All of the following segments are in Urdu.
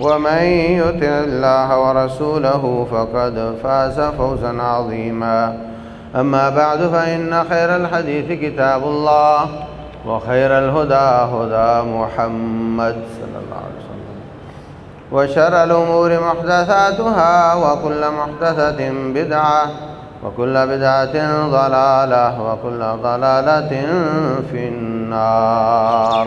ومن يطع الله ورسوله فقد فاز فوزا عظيما. أما بعد، فإن خير الحديث كتاب الله وخير الهدى هدى محمد صلى الله عليه وسلم. وشر الأمور محدثاتها وكل محدثة بدعة وكل بدعة ضلالة وكل ضلالة في النار.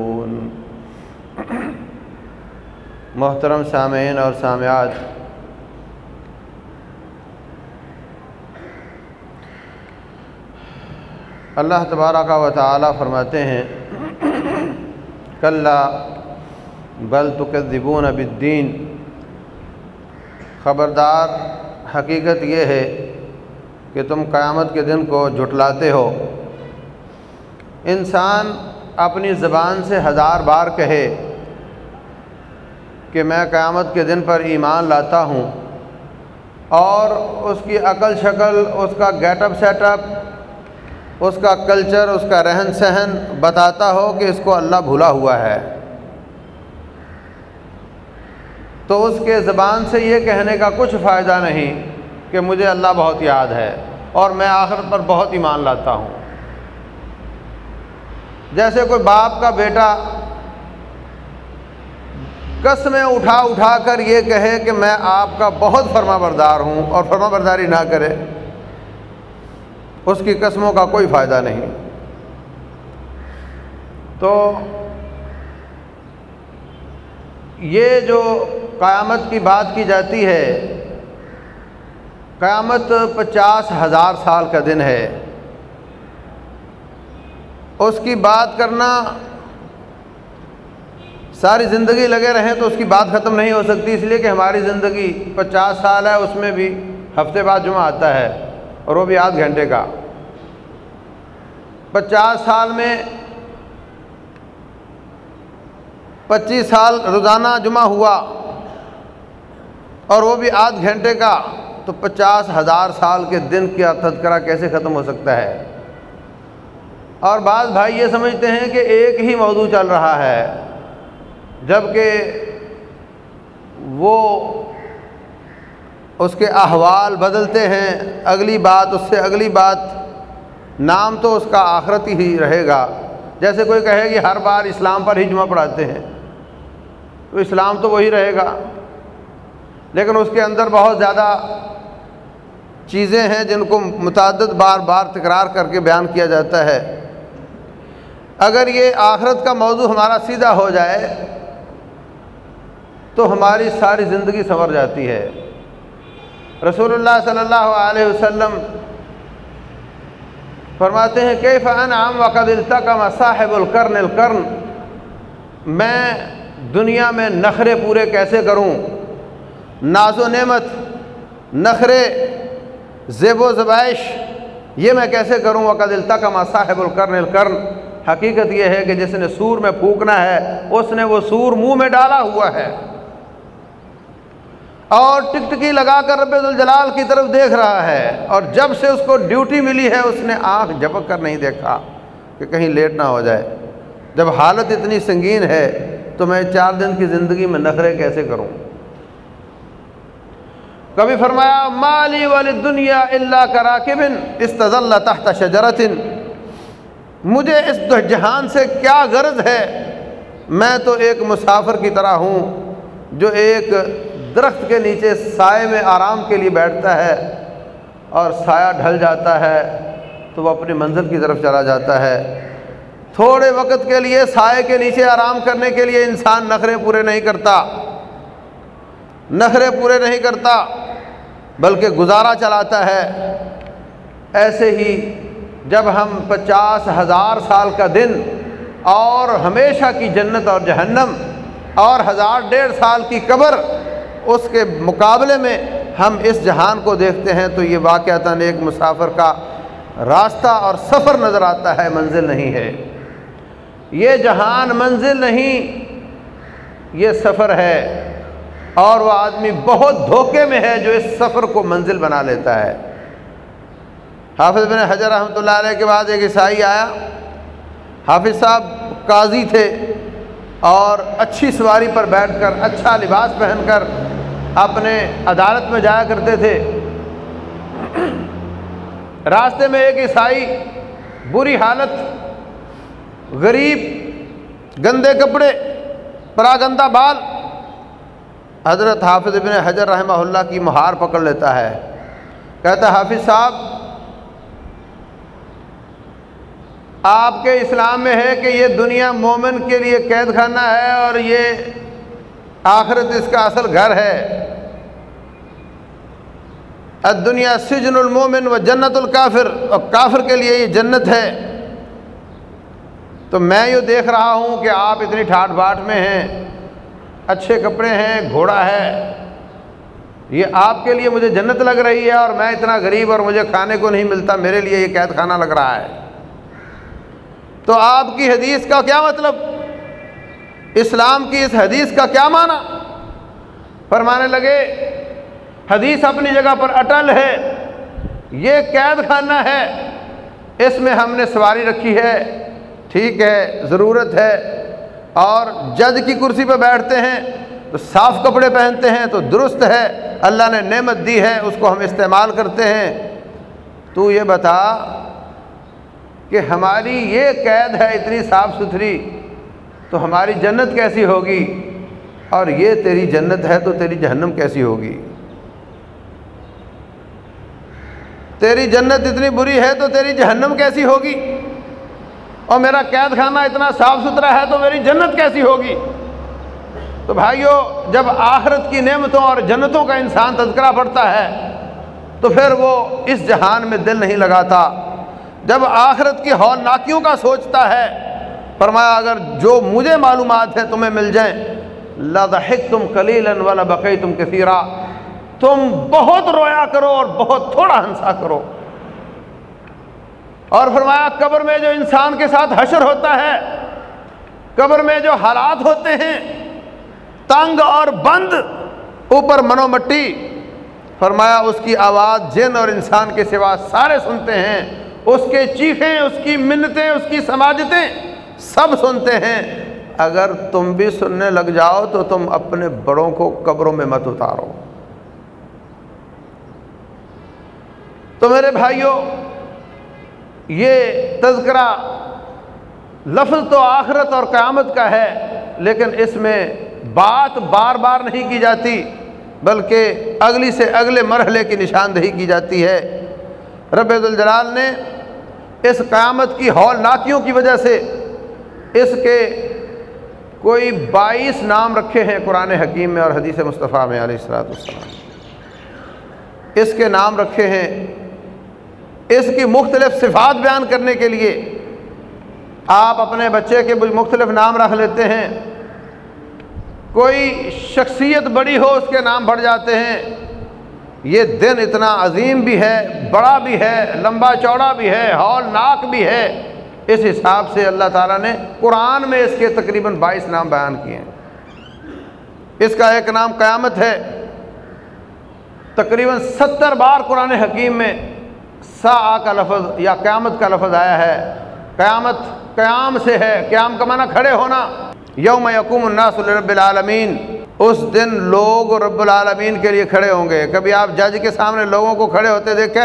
محترم سامعین اور سامعات۔ اللہ تبارہ کا و تعالی فرماتے ہیں کل بل تکذبون بالدین۔ خبردار حقیقت یہ ہے کہ تم قیامت کے دن کو جھٹلاتے ہو۔ انسان اپنی زبان سے ہزار بار کہے۔ کہ میں قیامت کے دن پر ایمان لاتا ہوں اور اس کی عقل شکل، اس کا گیٹ اپ سیٹ اپ اس کا کلچر اس کا رہن سہن بتاتا ہو کہ اس کو اللہ بھولا ہوا ہے۔ تو اس کے زبان سے یہ کہنے کا کچھ فائدہ نہیں کہ مجھے اللہ بہت یاد ہے اور میں آخرت پر بہت ایمان لاتا ہوں۔ جیسے کوئی باپ کا بیٹا قسمیں اٹھا اٹھا کر یہ کہے کہ میں آپ کا بہت فرما بردار ہوں اور فرما برداری نہ کرے، اس کی قسموں کا کوئی فائدہ نہیں۔ تو یہ جو قیامت کی بات کی جاتی ہے، قیامت پچاس ہزار سال کا دن ہے۔ اس کی بات کرنا ساری زندگی لگے رہیں تو اس کی بات ختم نہیں ہو سکتی، اس لیے کہ ہماری زندگی پچاس سال ہے، اس میں بھی ہفتے بعد جمعہ آتا ہے اور وہ بھی آدھ گھنٹے کا۔ پچاس سال میں پچیس سال روزانہ جمعہ ہوا اور وہ بھی آدھ گھنٹے کا، تو پچاس ہزار سال کے دن کا تذکرہ کیسے ختم ہو سکتا ہے؟ اور بعض بھائی یہ سمجھتے ہیں کہ ایک ہی موضوع چل رہا ہے۔ جبکہ وہ اس کے احوال بدلتے ہیں، اگلی بات، اس سے اگلی بات، نام تو اس کا آخرتی ہی رہے گا۔ جیسے کوئی کہے کہ ہر بار اسلام پر ہی جمعہ پڑھاتے ہیں، تو اسلام تو وہی رہے گا۔ لیکن اس کے اندر بہت زیادہ چیزیں ہیں جن کو متعدد بار بار تکرار کر کے بیان کیا جاتا ہے۔ اگر یہ آخرت کا موضوع ہمارا سیدھا ہو جائے تو ہماری ساری زندگی سنور جاتی ہے۔ رسول اللہ صلی اللہ علیہ وسلم فرماتے ہیں کہ فن عام وقد التقم صاحب القرن القرن میں دنیا میں نخرے پورے کیسے کروں؟ ناز و نعمت، نخرے، زیب و زبائش، یہ میں کیسے کروں؟ وقد التقم صاحب القرن القرن۔ حقیقت یہ ہے کہ جس نے سور میں پھونکنا ہے، اس نے وہ سور منہ میں ڈالا ہوا ہے۔ اور ٹکٹکی لگا کر رب الجلال کی طرف دیکھ رہا ہے اور جب سے اس کو ڈیوٹی ملی ہے اس نے آنکھ جھپک کر نہیں دیکھا کہ کہیں لیٹ نہ ہو جائے۔ جب حالت اتنی سنگین ہے تو میں چار دن کی زندگی میں نخرے کیسے کروں؟ کبھی فرمایا، مالی والی دنیا اللہ کراکبن استضل تحت شجرتن مجھے اس جہان سے کیا غرض ہے؟ میں تو ایک مسافر کی طرح ہوں جو ایک درخت کے نیچے سائے میں آرام کے لیے بیٹھتا ہے اور سایہ ڈھل جاتا ہے تو وہ اپنی منزل کی طرف چلا جاتا ہے۔ تھوڑے وقت کے لیے سائے کے نیچے آرام کرنے کے لیے انسان نخرے پورے نہیں کرتا۔ نخرے پورے نہیں کرتا، بلکہ گزارا چلاتا ہے۔ ایسے ہی جب ہم پچاس ہزار سال کا دن اور ہمیشہ کی جنت اور جہنم اور ہزار ڈیڑھ سال کی قبر اس کے مقابلے میں ہم اس جہان کو دیکھتے ہیں تو یہ واقعتاً ایک مسافر کا راستہ اور سفر نظر آتا ہے، منزل نہیں ہے۔ یہ جہان منزل نہیں، یہ سفر ہے۔ اور وہ آدمی بہت دھوکے میں ہے جو اس سفر کو منزل بنا لیتا ہے۔ حافظ بن حضر رحمۃ اللہ علیہ کے بعد ایک عیسائی آیا۔ حافظ صاحب قاضی تھے اور اچھی سواری پر بیٹھ کر اچھا لباس پہن کر اپنے عدالت میں جایا کرتے تھے۔ راستے میں ایک عیسائی بری حالت، غریب، گندے کپڑے، پراگندہ بال، حضرت حافظ ابن حجر رحمہ اللہ کی مہار پکڑ لیتا ہے۔ کہتا ہے، حافظ صاحب، آپ کے اسلام میں ہے کہ یہ دنیا مومن کے لیے قید خانہ ہے اور یہ آخرت اس کا اصل گھر ہے۔ دنیا سجن المومن و جنت الکافر، اور کافر کے لیے یہ جنت ہے۔ تو میں یہ دیکھ رہا ہوں کہ آپ اتنی ٹھاٹ باٹ میں ہیں، اچھے کپڑے ہیں، گھوڑا ہے۔ یہ آپ کے لیے مجھے جنت لگ رہی ہے اور میں اتنا غریب اور مجھے کھانے کو نہیں ملتا، میرے لیے یہ قید خانہ لگ رہا ہے۔ تو آپ کی حدیث کا کیا مطلب؟ اسلام کی اس حدیث کا کیا معنی؟ فرمانے لگے، حدیث اپنی جگہ پر اٹل ہے، یہ قید خانہ ہے، اس میں ہم نے سواری رکھی ہے، ٹھیک ہے، ضرورت ہے، اور جج کی کرسی پہ بیٹھتے ہیں، تو صاف کپڑے پہنتے ہیں، تو درست ہے، اللہ نے نعمت دی ہے، اس کو ہم استعمال کرتے ہیں۔ تو یہ بتا کہ ہماری یہ قید ہے، اتنی صاف ستھری تو ہماری جنت کیسی ہوگی؟ اور یہ تیری جنت ہے تو تیری جہنم کیسی ہوگی؟ تیری جنت اتنی بری ہے تو تیری جہنم کیسی ہوگی؟ اور میرا قید خانہ اتنا صاف ستھرا ہے تو میری جنت کیسی ہوگی؟ تو بھائیو، جب آخرت کی نعمتوں اور جنتوں کا انسان تذکرہ پڑتا ہے، تو پھر وہ اس جہان میں دل نہیں لگاتا۔ جب آخرت کی ہول ناکیوں کا سوچتا ہے فرمایا، اگر جو مجھے معلومات ہیں تمہیں مل جائیں لدحک تم کلیلن والا بقی تم کثیرہ تم بہت رویا کرو اور بہت تھوڑا ہنسا کرو۔ اور فرمایا، قبر میں جو انسان کے ساتھ حشر ہوتا ہے، قبر میں جو حالات ہوتے ہیں، تنگ اور بند، اوپر منو مٹی، فرمایا، اس کی آواز جن اور انسان کے سوا سارے سنتے ہیں، اس کے چیخیں، اس کی منتیں، اس کی سماجتیں سب سنتے ہیں، اگر تم بھی سننے لگ جاؤ تو تم اپنے بڑوں کو قبروں میں مت اتارو۔ تو میرے بھائیوں، یہ تذکرہ لفظ تو آخرت اور قیامت کا ہے، لیکن اس میں بات بار بار نہیں کی جاتی، بلکہ اگلی سے اگلے مرحلے کی نشاندہی کی جاتی ہے۔ رب الجلال نے اس قیامت کی ہول ناکیوں کی وجہ سے اس کے کوئی بائیس نام رکھے ہیں قرآن حکیم میں اور حدیث مصطفیٰ میں علیہ السلاۃ السلام اس کے نام رکھے ہیں۔ اس کی مختلف صفات بیان کرنے کے لیے آپ اپنے بچے کے مختلف نام رکھ لیتے ہیں۔ کوئی شخصیت بڑی ہو اس کے نام بڑھ جاتے ہیں۔ یہ دن اتنا عظیم بھی ہے، بڑا بھی ہے، لمبا چوڑا بھی ہے ہول ناک بھی ہے۔ اس حساب سے اللہ تعالیٰ نے قرآن میں اس کے تقریباً بائیس نام بیان کیے ہیں۔ اس کا ایک نام قیامت ہے۔ تقریباً ستر بار قرآن حکیم میں سا کا لفظ یا قیامت کا لفظ آیا ہے۔ قیامت قیام سے ہے۔ قیام کا معنی کھڑے ہونا۔ یوم یقوم الناس رب العالمین۔ اس دن لوگ رب العالمین کے لیے کھڑے ہوں گے۔ کبھی آپ جج کے سامنے لوگوں کو کھڑے ہوتے دیکھے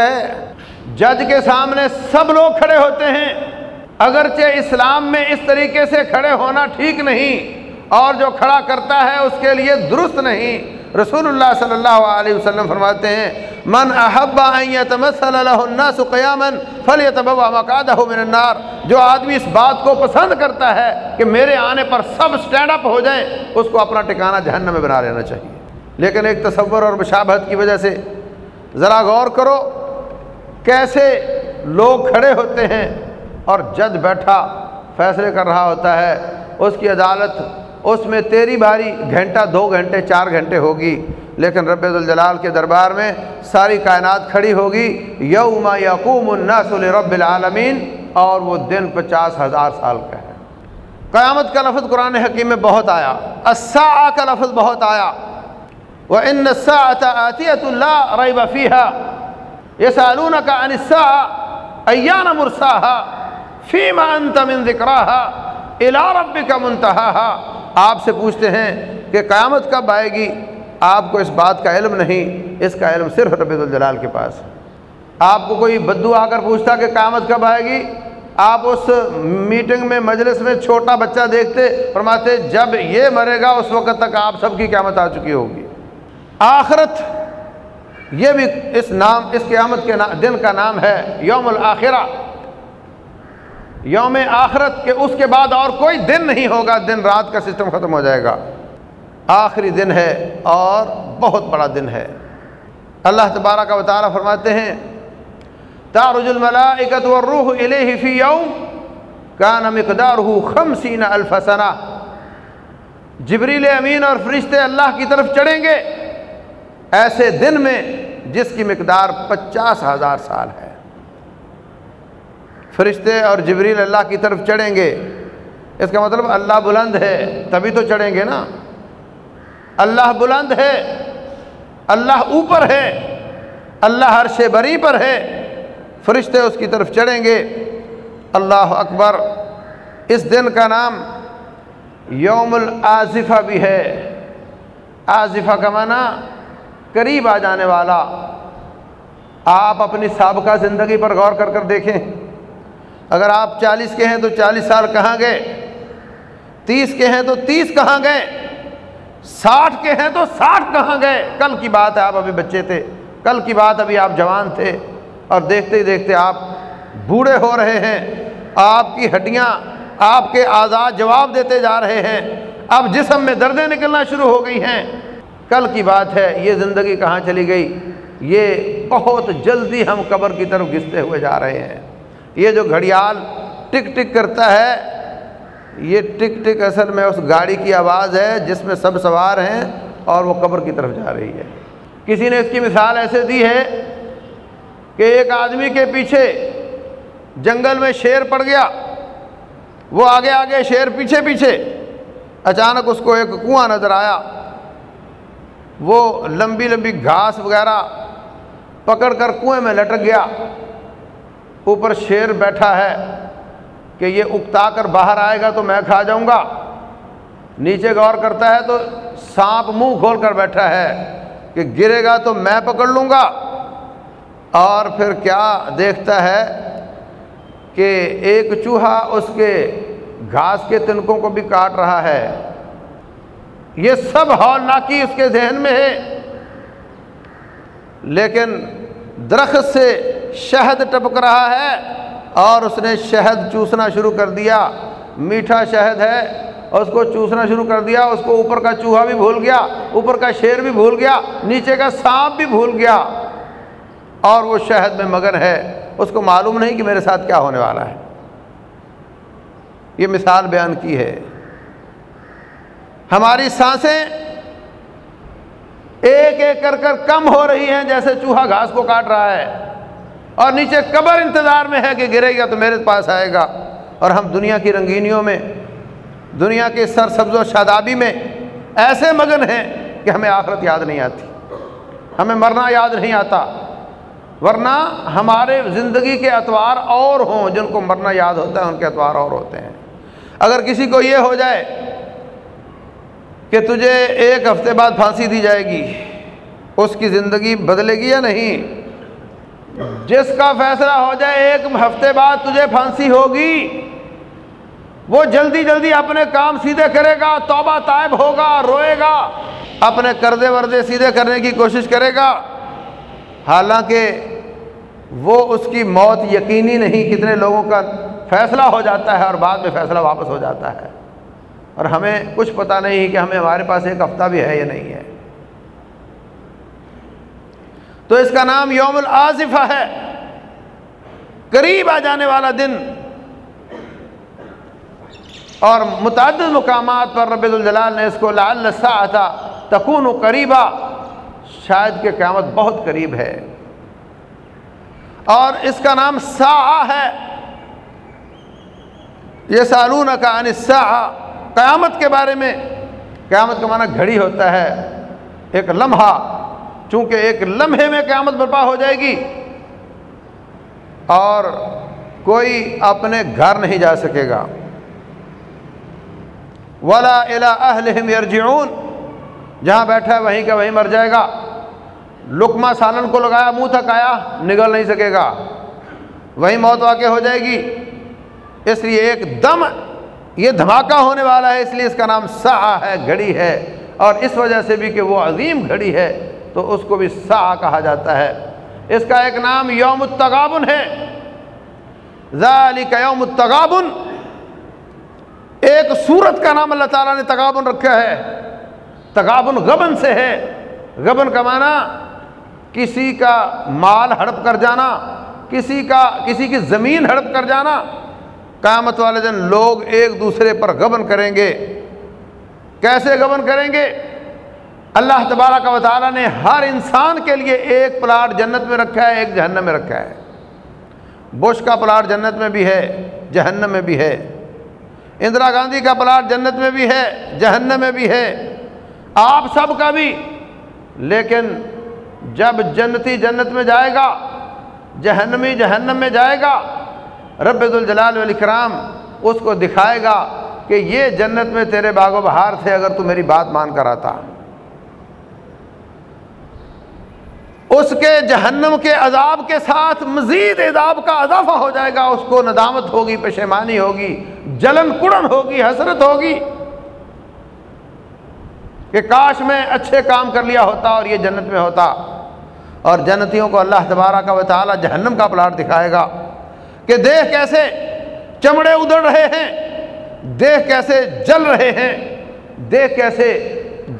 جج کے سامنے سب لوگ کھڑے ہوتے ہیں۔ اگرچہ اسلام میں اس طریقے سے کھڑے ہونا ٹھیک نہیں اور جو کھڑا کرتا ہے اس کے لیے درست نہیں۔ رسول اللہ صلی اللہ علیہ وسلم فرماتے ہیں، من احب الناس قیاما فلیتبوا مقعده من النار جو آدمی اس بات کو پسند کرتا ہے کہ میرے آنے پر سب سٹینڈ اپ ہو جائیں، اس کو اپنا ٹھکانہ جہنم میں بنا لینا چاہیے۔ لیکن ایک تصور اور مشابہت کی وجہ سے ذرا غور کرو، کیسے لوگ کھڑے ہوتے ہیں اور جج بیٹھا فیصلے کر رہا ہوتا ہے، اس کی عدالت، اس میں تیری باری گھنٹہ، دو گھنٹے، چار گھنٹے ہوگی۔ لیکن رب الجلال کے دربار میں ساری کائنات کھڑی ہوگی۔ یوم یقوم الناس رب العالمین، اور وہ دن پچاس ہزار سال کا ہے۔ قیامت کا لفظ قرآن حکیم میں بہت آیا۔ الساعہ کا لفظ بہت آیا۔ وہ ان عطیت اللہ ریب فیحہ یہ سالون کا انسا ایان مرسا فیم انت من ذکراہا الا رب کا منتہا آپ سے پوچھتے ہیں کہ قیامت کب آئے گی؟ آپ کو اس بات کا علم نہیں، اس کا علم صرف رب الجلال کے پاس۔ ہے آپ کو کوئی بدو آ کر پوچھتا کہ قیامت کب آئے گی؟ آپ اس میٹنگ میں، مجلس میں چھوٹا بچہ دیکھتے، فرماتے، جب یہ مرے گا، اس وقت تک آپ سب کی قیامت آ چکی ہوگی۔ آخرت یہ بھی اس نام، اس قیامت کے دن کا نام ہے یوم الآخرہ یوم آخرت کے اس کے بعد اور کوئی دن نہیں ہوگا، دن رات کا سسٹم ختم ہو جائے گا۔ آخری دن ہے اور بہت بڑا دن ہے۔ اللہ تبارہ کا وطالعہ فرماتے ہیں تارج الملائکت والروح الیہ فی یوم کان مقدارہ خمسین الف سنہ۔ جبریل امین اور فرشتے اللہ کی طرف چڑھیں گے۔ ایسے دن میں جس کی مقدار پچاس ہزار سال ہے۔ فرشتے اور جبریل اللہ کی طرف چڑھیں گے۔ اس کا مطلب اللہ بلند ہے، تبھی تو چڑھیں گے نا۔ اللہ بلند ہے، اللہ اوپر ہے، اللہ ہر شے بری پر ہے۔ فرشتے اس کی طرف چڑھیں گے۔ اللہ اکبر، اس دن کا نام یوم العظفہ بھی ہے۔ آصفہ کا معنی قریب آ جانے والا، آپ اپنی سابقہ زندگی پر غور کر کر دیکھیں۔ اگر آپ چالیس کے ہیں تو چالیس سال کہاں گئے؟ تیس کے ہیں تو تیس کہاں گئے؟ ساٹھ کے ہیں تو ساٹھ کہاں گئے؟ کل کی بات ہے آپ ابھی بچے تھے، کل کی بات ابھی آپ جوان تھے۔ اور دیکھتے ہی دیکھتے آپ بوڑھے ہو رہے ہیں۔ آپ کی ہڈیاں آپ کے آزاد جواب دیتے جا رہے ہیں۔ اب جسم میں دردیں نکلنا شروع ہو گئی ہیں۔ کل کی بات ہے، یہ زندگی کہاں چلی گئی؟ یہ بہت جلدی ہم قبر کی طرف گھستے ہوئے جا رہے ہیں۔ یہ جو گھڑیال ٹک ٹک کرتا ہے، یہ ٹک ٹک اصل میں اس گاڑی کی آواز ہے جس میں سب سوار ہیں اور وہ قبر کی طرف جا رہی ہے۔ کسی نے اس کی مثال ایسے دی ہے کہ ایک آدمی کے پیچھے جنگل میں شیر پڑ گیا۔ وہ آگے آگے شیر پیچھے پیچھے اچانک اس کو ایک کنواں نظر آیا۔ وہ لمبی لمبی گھاس وغیرہ پکڑ کر کنویں میں لٹک گیا۔ اوپر شیر بیٹھا ہے کہ یہ اکتا کر باہر آئے گا تو میں کھا جاؤں گا۔ نیچے غور کرتا ہے تو سانپ منہ کھول کر بیٹھا ہے کہ گرے گا تو میں پکڑ لوں گا۔ اور پھر کیا دیکھتا ہے کہ ایک چوہا اس کے گھاس کے تنکوں کو بھی کاٹ رہا ہے۔ یہ سب ہولناکی اس کے ذہن میں ہے۔ لیکن درخت سے شہد ٹپک رہا ہے اور اس نے شہد چوسنا شروع کر دیا۔ میٹھا شہد ہے اور اس کو چوسنا شروع کر دیا، اس کو اوپر کا چوہا بھی بھول گیا، اوپر کا شیر بھی بھول گیا، نیچے کا سانپ بھی بھول گیا۔ اور وہ شہد میں مگن ہے۔ اس کو معلوم نہیں کہ میرے ساتھ کیا ہونے والا ہے۔ یہ مثال بیان کی ہے۔ ہماری سانسیں ایک ایک کر کر کم ہو رہی ہیں جیسے چوہا گھاس کو کاٹ رہا ہے اور نیچے قبر انتظار میں ہے کہ گرے گا تو میرے پاس آئے گا اور ہم دنیا کی رنگینیوں میں، دنیا کے سر سبز و شادابی میں ایسے مگن ہیں کہ ہمیں آخرت یاد نہیں آتی۔ ہمیں مرنا یاد نہیں آتا۔ ورنہ ہمارے زندگی کے اتوار اور ہوں، جن کو مرنا یاد ہوتا ہے، ان کے اتوار اور ہوتے ہیں۔ اگر کسی کو یہ ہو جائے کہ تجھے ایک ہفتے بعد پھانسی دی جائے گی، اس کی زندگی بدلے گی یا نہیں؟ جس کا فیصلہ ہو جائے ایک ہفتے بعد تجھے پھانسی ہوگی، وہ جلدی جلدی اپنے کام سیدھے کرے گا، توبہ طائب ہوگا، روئے گا، اپنے کردے وردے سیدھے کرنے کی کوشش کرے گا۔ حالانکہ وہ اس کی موت یقینی نہیں کتنے لوگوں کا فیصلہ ہو جاتا ہے اور بعد میں فیصلہ واپس ہو جاتا ہے۔ اور ہمیں کچھ پتہ نہیں کہ ہمیں ہمارے پاس ایک ہفتہ بھی ہے یا نہیں ہے۔ تو اس کا نام یوم العاصفہ ہے۔ قریب آ جانے والا دن۔ اور متعدد مقامات پر رب الجلال نے اس کو لعل ساعتا تکون و قریبا۔ شاید کہ قیامت بہت قریب ہے۔ اور اس کا نام سا ہے۔ یہ سالون کا انسا قیامت کے بارے میں، قیامت کا معنی گھڑی ہوتا ہے، ایک لمحہ، چونکہ ایک لمحے میں قیامت برپا ہو جائے گی۔ اور کوئی اپنے گھر نہیں جا سکے گا۔ ولا الا اہلہم یرجعون جہاں بیٹھا ہے، وہیں کا وہیں مر جائے گا۔ لکما سالن کو لگایا، منہ تک آیا نگل نہیں سکے گا۔ وہیں موت واقع ہو جائے گی۔ اس لیے ایک دم یہ دھماکہ ہونے والا ہے، اس لیے اس کا نام سا ہے، گھڑی ہے۔ اور اس وجہ سے بھی کہ وہ عظیم گھڑی ہے، تو اس کو بھی سا کہا جاتا ہے۔ اس کا ایک نام یوم التغابن ہے۔ ذالک یوم التغابن۔ ایک صورت کا نام اللہ تعالیٰ نے تغابن رکھا ہے۔ تغابن غبن سے ہے۔ غبن کا معنی کسی کا مال ہڑپ کر جانا، کسی کا، کسی کی زمین ہڑپ کر جانا۔ قیامت والے دن لوگ ایک دوسرے پر غبن کریں گے۔ کیسے غبن کریں گے؟ اللہ تبارہ کا وطالعہ نے ہر انسان کے لیے ایک پلاٹ جنت میں رکھا ہے، ایک جہنم میں رکھا ہے۔ بش کا پلاٹ جنت میں بھی ہے، جہنم میں بھی ہے۔ اندرا گاندھی کا پلاٹ جنت میں بھی ہے، جہنم میں بھی ہے۔ آپ سب کا بھی۔ لیکن جب جنتی جنت میں جائے گا، جہنمی جہنم میں جائے گا رب الجلال والاکرام اس کو دکھائے گا کہ یہ جنت میں تیرے باغ و بہار تھے اگر تو میری بات مان کر آتا۔ اس کے جہنم کے عذاب کے ساتھ مزید عذاب کا اضافہ ہو جائے گا، اس کو ندامت ہوگی، پشیمانی ہوگی، جلن کڑن ہوگی، حسرت ہوگی کہ کاش میں اچھے کام کر لیا ہوتا اور یہ جنت میں ہوتا۔ اور جنتیوں کو اللہ تبارہ کا وطالعہ جہنم کا پلاٹ دکھائے گا۔ کہ دیکھ کیسے چمڑے ادڑ رہے ہیں، دیکھ کیسے جل رہے ہیں، دیکھ کیسے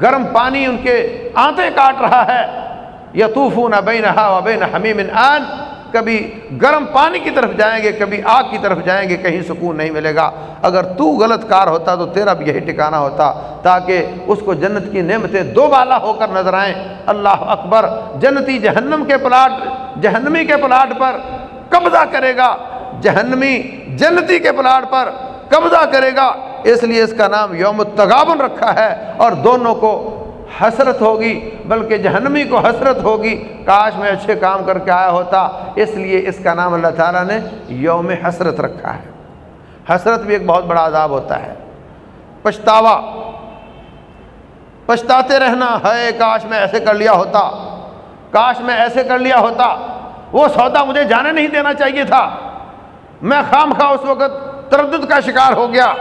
گرم پانی ان کے آنتے کاٹ رہا ہے۔ یتوفون بینہا و بین حمیم آن، کبھی گرم پانی کی طرف جائیں گے، کبھی آگ کی طرف جائیں گے، کہیں سکون نہیں ملے گا۔ اگر تو غلط کار ہوتا تو تیرا بھی یہی ٹھکانا ہوتا، تاکہ اس کو جنت کی نعمتیں دو بالا ہو کر نظر آئیں۔ اللہ اکبر جنتی جہنم کے پلاٹ، جہنمی کے پلاٹ پر قبضہ کرے گا۔ جہنمی جنتی کے پلاٹ پر قبضہ کرے گا۔ اس لیے اس کا نام یوم التغابن رکھا ہے اور دونوں کو حسرت ہوگی، بلکہ جہنمی کو حسرت ہوگی۔ کاش میں اچھے کام کر کے آیا ہوتا۔ اس لیے اس کا نام اللہ تعالیٰ نے یوم حسرت رکھا ہے۔ حسرت بھی ایک بہت بڑا عذاب ہوتا ہے۔ پچھتاوا۔ پچھتاتے رہنا ہے کاش میں ایسے کر لیا ہوتا۔ کاش میں ایسے کر لیا ہوتا۔ وہ سودا مجھے جانے نہیں دینا چاہیے تھا۔ میں خام خواہ اس وقت تردد کا شکار ہو گیا۔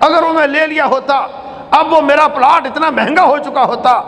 اگر وہ میں لے لیا ہوتا، اب وہ میرا پلاٹ اتنا مہنگا ہو چکا ہوتا۔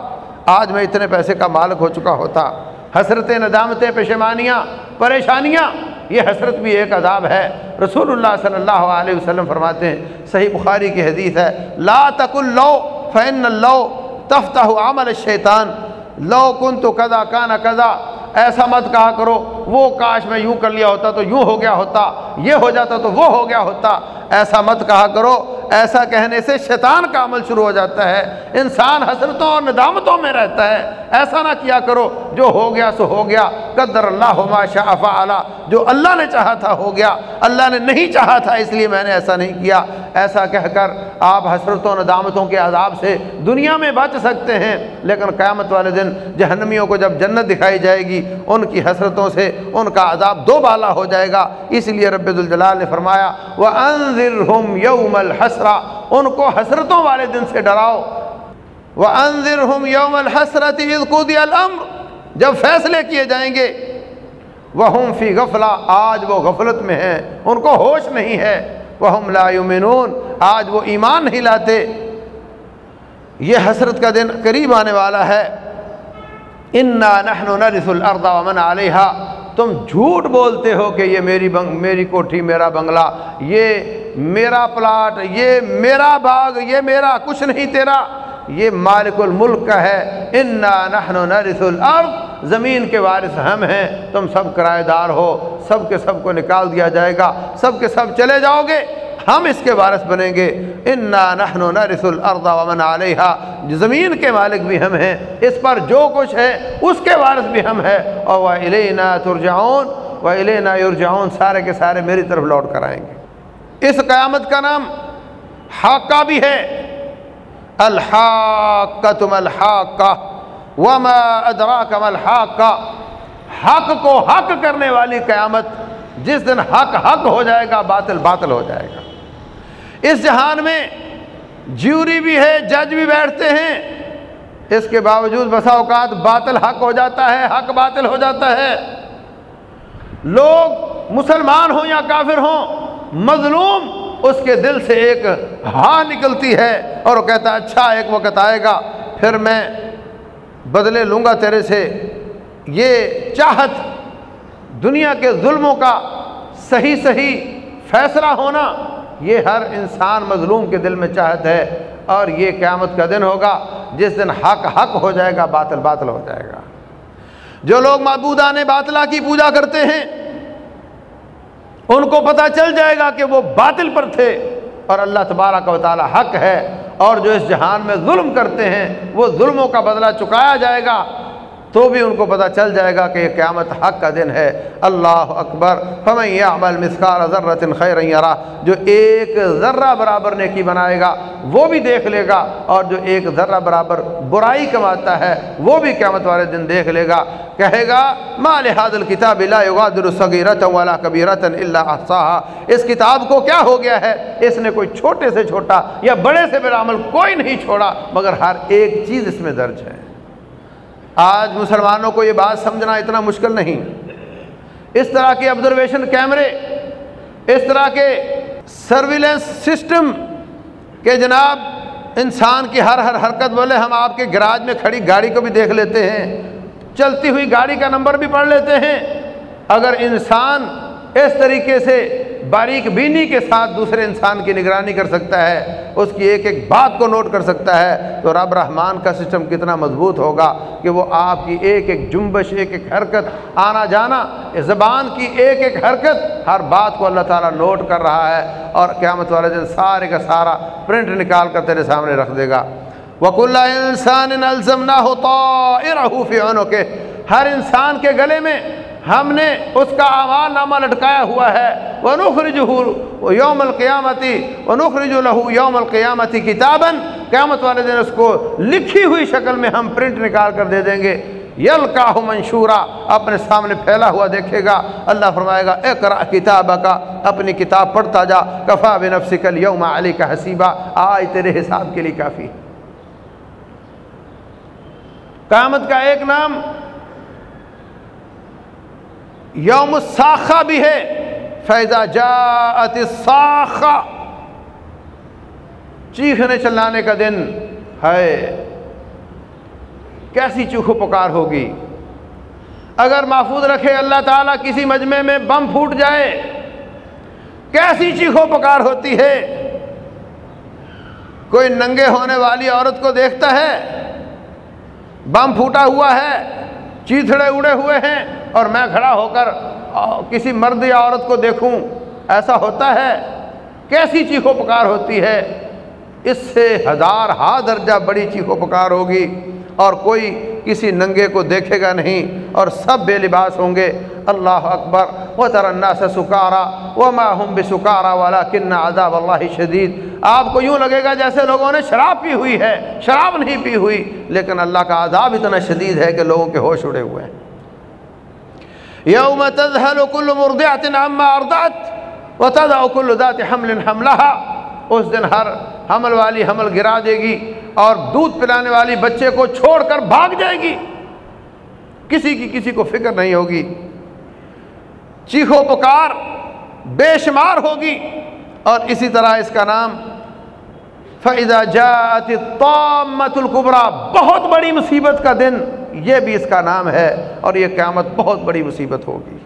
آج میں اتنے پیسے کا مالک ہو چکا ہوتا۔ حسرتیں ندامتیں پیشمانیاں پریشانیاں، یہ حسرت بھی ایک عذاب ہے۔ رسول اللہ صلی اللہ علیہ وسلم فرماتے ہیں، صحیح بخاری کی حدیث ہے، لا تک لو فین لو تفتہ عمل شیطان لو کن تو کدا کانا کدا ایسا مت کہا کرو، وہ کاش میں یوں کر لیا ہوتا تو یوں ہو گیا ہوتا، یہ ہو جاتا تو وہ ہو گیا ہوتا۔ ایسا مت کہا کرو ایسا کہنے سے شیطان کا عمل شروع ہو جاتا ہے، انسان حسرتوں اور ندامتوں میں رہتا ہے۔ ایسا نہ کیا کرو، جو ہو گیا سو ہو گیا۔ قدر اللہ ما شاء فعلا جو اللہ نے چاہا تھا ہو گیا۔ اللہ نے نہیں چاہا تھا، اس لیے میں نے ایسا نہیں کیا۔ ایسا کہہ کر آپ حسرتوں ندامتوں کے عذاب سے دنیا میں بچ سکتے ہیں۔ لیکن قیامت والے دن جہنمیوں کو جب جنت دکھائی جائے گی، ان کی حسرتوں سے ان کا عذاب دو بالا ہو جائے گا۔ اس لیے رب الجلال نے فرمایا وہ انضرهم یوم الحسرہ، ان کو حسرتوں والے دن سے ڈراؤ۔ وہ انضرهم یوم الحسرت اذ قضی الامر جب فیصلے کیے جائیں گے۔ وہ ہم فی غفلہ آج وہ غفلت میں ہیں۔ ان کو ہوش نہیں ہے۔ وہ لا یؤمنون آج وہ ایمان نہیں لاتے۔ یہ حسرت کا دن قریب آنے والا ہے۔ انا نحن نرث الارض ومن علیہ تم جھوٹ بولتے ہو کہ یہ میری بنگ، میری کوٹھی، میرا بنگلہ، یہ میرا پلاٹ، یہ میرا باغ، یہ میرا کچھ نہیں تیرا۔ یہ مالک الملک کا ہے۔ انا نحن نرث الارض زمین کے وارث ہم ہیں۔ تم سب کرایہ دار ہو۔ سب کے سب کو نکال دیا جائے گا۔ سب کے سب چلے جاؤ گے۔ ہم اس کے وارث بنیں گے۔ انا نحن نرث الارض ومن علیہ زمین کے مالک بھی ہم ہیں، اس پر جو کچھ ہے، اس کے وارث بھی ہم ہیں۔ اور وہ الینا ترجعون۔ و الینا یرجعون سارے کے سارے میری طرف لوٹ کر آئیں گے۔ اس قیامت کا نام حاقہ بھی ہے۔ الحاقۃ الحاقہ۔ وما ادراک الحاقہ۔ حق کو حق کرنے والی قیامت، جس دن حق حق ہو جائے گا، باطل باطل ہو جائے گا۔ اس جہان میں جیوری بھی ہے، جج بھی بیٹھتے ہیں۔ اس کے باوجود بسا اوقات باطل حق ہو جاتا ہے، حق باطل ہو جاتا ہے۔ لوگ مسلمان ہوں یا کافر ہوں، مظلوم اس کے دل سے ایک ہاں نکلتی ہے اور وہ کہتا ہے اچھا ایک وقت آئے گا، پھر میں بدلے لوں گا تیرے سے۔ یہ چاہت دنیا کے ظلموں کا صحیح صحیح فیصلہ ہونا یہ ہر انسان مظلوم کے دل میں چاہت ہے اور یہ قیامت کا دن ہوگا، جس دن حق حق ہو جائے گا، باطل باطل ہو جائے گا۔ جو لوگ معبودان باطلا کی پوجا کرتے ہیں، ان کو پتہ چل جائے گا کہ وہ باطل پر تھے اور اللہ تبارہ کا تعالیٰ حق ہے اور جو اس جہان میں ظلم کرتے ہیں، وہ ظلموں کا بدلہ چکایا جائے گا۔ تو بھی ان کو پتہ چل جائے گا کہ یہ قیامت حق کا دن ہے۔ اللہ اکبر۔ فمن یعمل مثقال ذرۃ خیر یرا جو ایک ذرہ برابر نیکی بنائے گا، وہ بھی دیکھ لے گا۔ اور جو ایک ذرہ برابر برائی کماتا ہے، وہ بھی قیامت والے دن دیکھ لے گا۔ کہے گا، ما لهذا الكتاب لا يغادر صغيرة ولا كبيرة الا احصاها اس کتاب کو کیا ہو گیا ہے؟ اس نے کوئی چھوٹے سے چھوٹا یا بڑے سے بڑا عمل کوئی نہیں چھوڑا، مگر ہر ایک چیز اس میں درج ہے۔ آج مسلمانوں کو یہ بات سمجھنا اتنا مشکل نہیں۔ اس طرح کے آبزرویشن کیمرے اس طرح کے سرویلنس سسٹم کہ جناب، انسان کی ہر ہر حرکت بولے ہم آپ کے گراج میں کھڑی گاڑی کو بھی دیکھ لیتے ہیں۔ چلتی ہوئی گاڑی کا نمبر بھی پڑھ لیتے ہیں۔ اگر انسان اس طریقے سے باریک بینی کے ساتھ دوسرے انسان کی نگرانی کر سکتا ہے، اس کی ایک ایک بات کو نوٹ کر سکتا ہے، تو رب رحمان کا سسٹم کتنا مضبوط ہوگا کہ وہ آپ کی ایک ایک جنبش، ایک ایک حرکت آنا جانا زبان کی ایک ایک حرکت ہر بات کو اللہ تعالیٰ نوٹ کر رہا ہے اور قیامت والے دن سارے کا سارا پرنٹ نکال کر تیرے سامنے رکھ دے گا۔ وک اللہ انسان الزم نہ ہوتا کے ہر انسان کے گلے میں ہم نے اس کا اعمال نامہ لٹکایا ہوا ہے۔ وہ نخرج یوم القیامتی وہ نخرج یوم القیامتی کتاباً قیامت والے دن اس کو لکھی ہوئی شکل میں ہم پرنٹ نکال کر دے دیں گے۔ یل کا منشورہ اپنے سامنے پھیلا ہوا دیکھے گا۔ اللہ فرمائے گا اقرا کتاب کا اپنی کتاب پڑھتا جا۔ کفا بنفسی کل یوم علی کا حسیبہ آج تیرے حساب کے لیے کافی قیامت کا ایک نام یوم الساخہ بھی ہے فیضا جاءت الساخہ، چیخنے چلانے کا دن ہے۔ کیسی چوکھو پکار ہوگی؟ اگر محفوظ رکھے اللہ تعالیٰ کسی مجمع میں بم پھوٹ جائے، کیسی چیخو پکار ہوتی ہے؟ کوئی ننگے ہونے والی عورت کو دیکھتا ہے، بم پھوٹا ہوا ہے چیتھڑے اڑے ہوئے ہیں اور میں کھڑا ہو کر کسی مرد یا عورت کو دیکھوں، ایسا ہوتا ہے؟ کیسی چیخو پکار ہوتی ہے؟ اس سے ہزار ہا درجہ بڑی چیخو پکار ہوگی اور کوئی کسی ننگے کو دیکھے گا نہیں اور سب بے لباس ہوں گے۔ اللہ اکبر۔ وہ ترنا سے سکارا۔ وہ ماہم بھی سکارا والا کن عذاب اللہ شدید۔ آپ کو یوں لگے گا جیسے لوگوں نے شراب پی ہوئی ہے۔ شراب نہیں پی ہوئی۔ لیکن اللہ کا عذاب اتنا شدید ہے کہ لوگوں کے ہوش اڑے ہوئے ہیں۔ یوم تذهل كل مرضعة عما ارضعت وتضع كل ذات حمل حملها اس دن ہر حمل والی حمل گرا دے گی۔ اور دودھ پلانے والی بچے کو چھوڑ کر بھاگ جائے گی۔ کسی کی کسی کو فکر نہیں ہوگی۔ چیخو پکار، بے شمار ہوگی۔ اور اسی طرح اس کا نام فضا جات تومت القبرا بہت بڑی مصیبت کا دن۔ یہ بھی اس کا نام ہے اور یہ قیامت بہت بڑی مصیبت ہوگی۔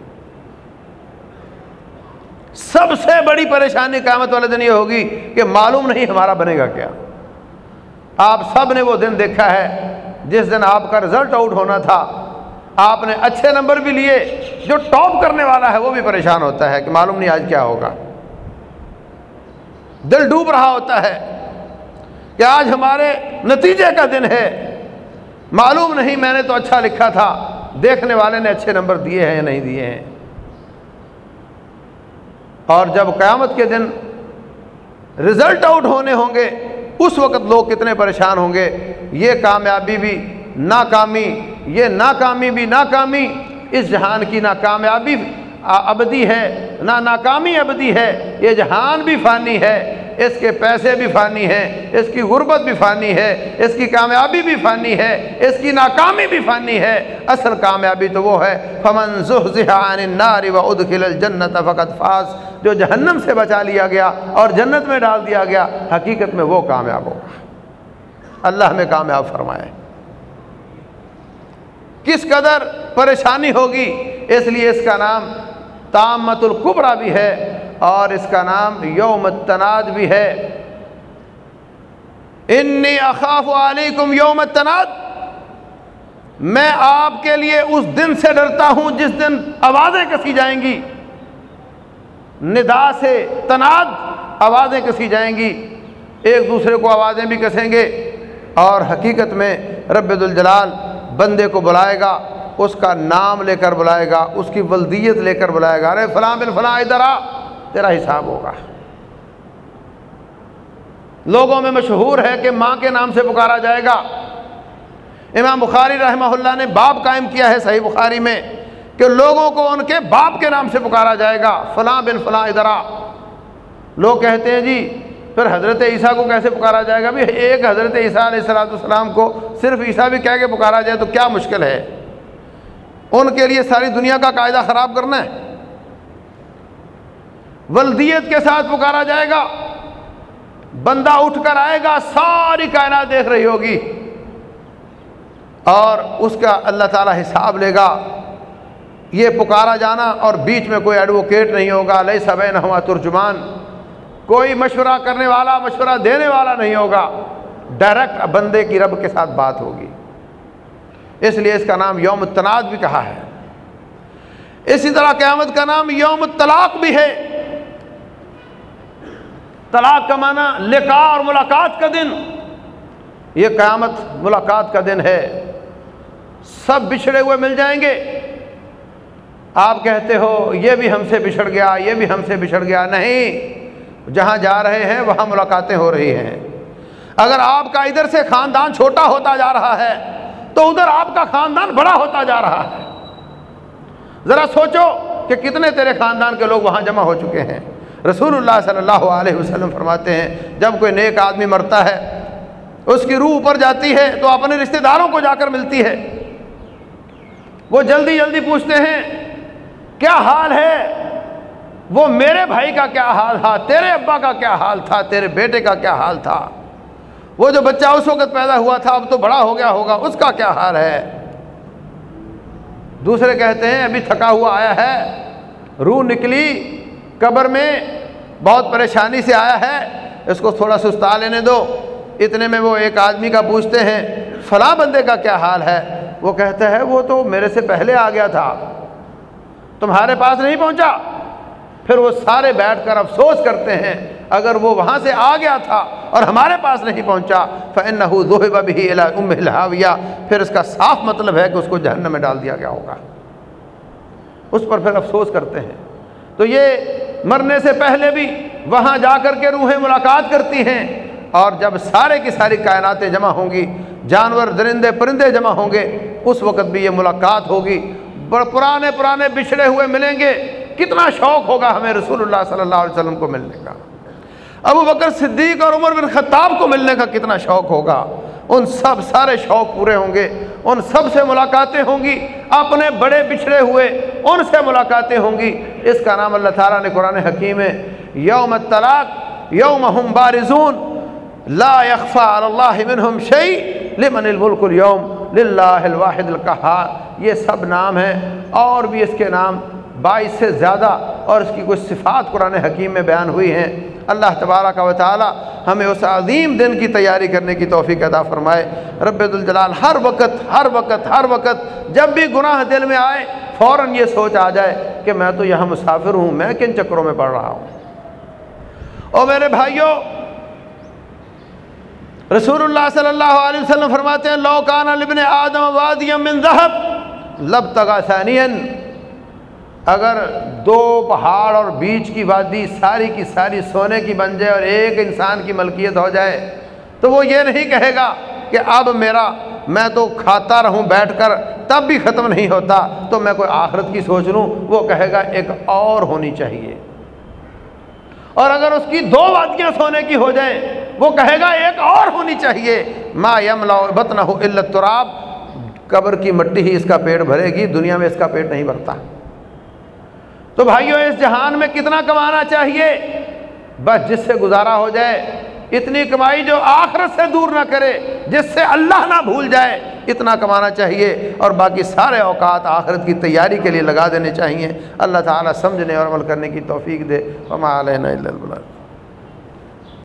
سب سے بڑی پریشانی قیامت والے دن یہ ہوگی کہ معلوم نہیں ہمارا بنے گا کیا۔ آپ سب نے وہ دن دیکھا ہے جس دن آپ کا رزلٹ آؤٹ ہونا تھا۔ آپ نے اچھے نمبر بھی لیے، جو ٹاپ کرنے والا ہے وہ بھی پریشان ہوتا ہے کہ معلوم نہیں آج کیا ہوگا۔ دل ڈوب رہا ہوتا ہے کہ آج ہمارے نتیجے کا دن ہے۔ معلوم نہیں میں نے تو اچھا لکھا تھا، دیکھنے والے نے اچھے نمبر دیے ہیں یا نہیں دیے ہیں۔ اور جب قیامت کے دن رزلٹ آؤٹ ہونے ہوں گے اس وقت لوگ کتنے پریشان ہوں گے؟ یہ کامیابی بھی ناکامی، یہ ناکامی بھی ناکامی، اس جہان کی ناکامیابی ابدی ہے نہ ناکامی ابدی ہے، یہ جہان بھی فانی ہے۔ اس کے پیسے بھی فانی ہیں، اس کی غربت بھی فانی ہے، اس کی کامیابی بھی فانی ہے، اس کی ناکامی بھی فانی ہے۔ اصل کامیابی تو وہ ہے، فمن عن النار وادخل الجنت فقط فاز۔ جو جہنم سے بچا لیا گیا اور جنت میں ڈال دیا گیا، حقیقت میں وہ کامیاب ہوگا اللہ ہمیں کامیاب فرمائے کس قدر پریشانی ہوگی، اس لیے اس کا نام تامت القبرا بھی ہے۔ اور اس کا نام یوم تناد بھی ہے۔ انی اخاف علیکم یوم تناد میں آپ کے لیے اس دن سے ڈرتا ہوں جس دن آوازیں کسی جائیں گی۔ ندا سے تناد آوازیں کسی جائیں گی۔ ایک دوسرے کو آوازیں بھی کسیں گے۔ اور حقیقت میں رب الجلال بندے کو بلائے گا، اس کا نام لے کر بلائے گا، اس کی ولدیت لے کر بلائے گا۔ ارے فلاں بن فلاں، ادھر آ۔ تیرا حساب ہوگا۔ لوگوں میں مشہور ہے کہ ماں کے نام سے پکارا جائے گا۔ امام بخاری رحمہ اللہ نے باپ قائم کیا ہے صحیح بخاری میں کہ لوگوں کو ان کے باپ کے نام سے پکارا جائے گا۔ فلاں بن فلاں ادرا۔ لوگ کہتے ہیں جی پھر حضرت عیسیٰ کو کیسے پکارا جائے گا؟ بھی ایک حضرت عیسیٰ علیہ السلاۃ السلام کو صرف عیسیٰ بھی کہہ کے پکارا جائے تو کیا مشکل ہے؟ ان کے لیے ساری دنیا کا قاعدہ خراب کرنا ہے۔ ولدیت کے ساتھ پکارا جائے گا۔ بندہ اٹھ کر آئے گا، ساری کائنات دیکھ رہی ہوگی۔ اور اس کا اللہ تعالیٰ حساب لے گا۔ یہ پکارا جانا اور بیچ میں کوئی ایڈوکیٹ نہیں ہوگا۔ لئی سب نہ ترجمان۔ کوئی مشورہ کرنے والا، مشورہ دینے والا نہیں ہوگا۔ ڈائریکٹ بندے کی رب کے ساتھ بات ہوگی۔ اس لیے اس کا نام یوم التناد بھی کہا ہے۔ اسی طرح قیامت کا نام یوم الطلاق بھی ہے۔ طلاق کا معنی لکھا اور ملاقات کا دن۔ یہ قیامت ملاقات کا دن ہے۔ سب بچھڑے ہوئے مل جائیں گے۔ آپ کہتے ہو، یہ بھی ہم سے بچھڑ گیا، یہ بھی ہم سے بچھڑ گیا۔ نہیں، جہاں جا رہے ہیں، وہاں ملاقاتیں ہو رہی ہیں۔ اگر آپ کا ادھر سے خاندان چھوٹا ہوتا جا رہا ہے، تو ادھر آپ کا خاندان بڑا ہوتا جا رہا ہے۔ ذرا سوچو کہ کتنے تیرے خاندان کے لوگ وہاں جمع ہو چکے ہیں۔ رسول اللہ صلی اللہ علیہ وسلم فرماتے ہیں، جب کوئی نیک آدمی مرتا ہے، اس کی روح اوپر جاتی ہے تو اپنے رشتہ داروں کو جا کر ملتی ہے۔ وہ جلدی جلدی پوچھتے ہیں، کیا حال ہے؟ وہ میرے بھائی کا کیا حال تھا؟ تیرے ابا کا کیا حال تھا؟ تیرے بیٹے کا کیا حال تھا؟ وہ جو بچہ اس وقت پیدا ہوا تھا، اب تو بڑا ہو گیا ہوگا، اس کا کیا حال ہے؟ دوسرے کہتے ہیں، ابھی تھکا ہوا آیا ہے، روح نکلی قبر میں بہت پریشانی سے آیا ہے، اس کو تھوڑا سستا لینے دو۔ اتنے میں وہ ایک آدمی کا پوچھتے ہیں، فلاں بندے کا کیا حال ہے؟ وہ کہتا ہے وہ تو میرے سے پہلے آ گیا تھا۔ تمہارے پاس نہیں پہنچا؟ پھر وہ سارے بیٹھ کر افسوس کرتے ہیں، اگر وہ وہاں سے آ گیا تھا اور ہمارے پاس نہیں پہنچا فن بھی الحاویہ پھر اس کا صاف مطلب ہے کہ اس کو جہنم میں ڈال دیا گیا ہوگا۔ اس پر پھر افسوس کرتے ہیں۔ تو یہ مرنے سے پہلے بھی وہاں جا کر کے روحیں ملاقات کرتی ہیں اور جب سارے کی ساری کائناتیں جمع ہوں گی، جانور درندے پرندے جمع ہوں گے، اس وقت بھی یہ ملاقات ہوگی۔ پرانے پرانے بچھڑے ہوئے ملیں گے۔ کتنا شوق ہوگا ہمیں رسول اللہ صلی اللہ علیہ وسلم کو ملنے کا۔ ابو بکر صدیق اور عمر بن خطاب کو ملنے کا کتنا شوق ہوگا۔ ان سب سارے شوق پورے ہوں گے، ان سب سے ملاقاتیں ہوں گی، اپنے بڑے بچھڑے ہوئے ان سے ملاقاتیں ہوں گی۔ اس کا نام اللہ تعالیٰ نے قرآن حکیم ہے یوم طلاق یوم ہم بارزون، لا يخفى على الله منهم شيء لمن الملك اليوم لله الواحد القهار یہ سب نام ہیں اور بھی اس کے نام بائیس سے زیادہ اور اس کی کچھ صفات قرآن حکیم میں بیان ہوئی ہیں۔ اللہ تبارک و تعالی ہمیں اس عظیم دن کی تیاری کرنے کی توفیق ادا فرمائے۔ رب الجلال ہر وقت ہر وقت ہر وقت جب بھی گناہ دل میں آئے، فوراً یہ سوچ آ جائے کہ میں تو یہاں مسافر ہوں، میں کن چکروں میں پڑھ رہا ہوں؟ اور میرے بھائیوں رسول اللہ صلی اللہ علیہ وسلم فرماتے ہیں لوکان لبن آدم وادیم من ذہب لب تگا ثانین اگر دو پہاڑ اور بیچ کی وادی ساری کی ساری سونے کی بن جائے اور ایک انسان کی ملکیت ہو جائے، تو وہ یہ نہیں کہے گا کہ اب میرا، میں تو کھاتا رہوں بیٹھ کر، تب بھی ختم نہیں ہوتا، تو میں کوئی آخرت کی سوچ لوں، وہ کہے گا ایک اور ہونی چاہیے۔ اور اگر اس کی دو وادیاں سونے کی ہو جائیں، وہ کہے گا ایک اور ہونی چاہیے۔ ما یملا بتنا ہو علت قبر کی مٹی ہی اس کا پیٹ بھرے گی، دنیا میں اس کا پیٹ نہیں بھرتا۔ تو بھائیوں اس جہان میں کتنا کمانا چاہیے؟ بس جس سے گزارا ہو جائے، اتنی کمائی جو آخرت سے دور نہ کرے، جس سے اللہ نہ بھول جائے، اتنا کمانا چاہیے۔ اور باقی سارے اوقات آخرت کی تیاری کے لیے لگا دینے چاہیے۔ اللہ تعالیٰ سمجھنے اور عمل کرنے کی توفیق دے۔ علیہ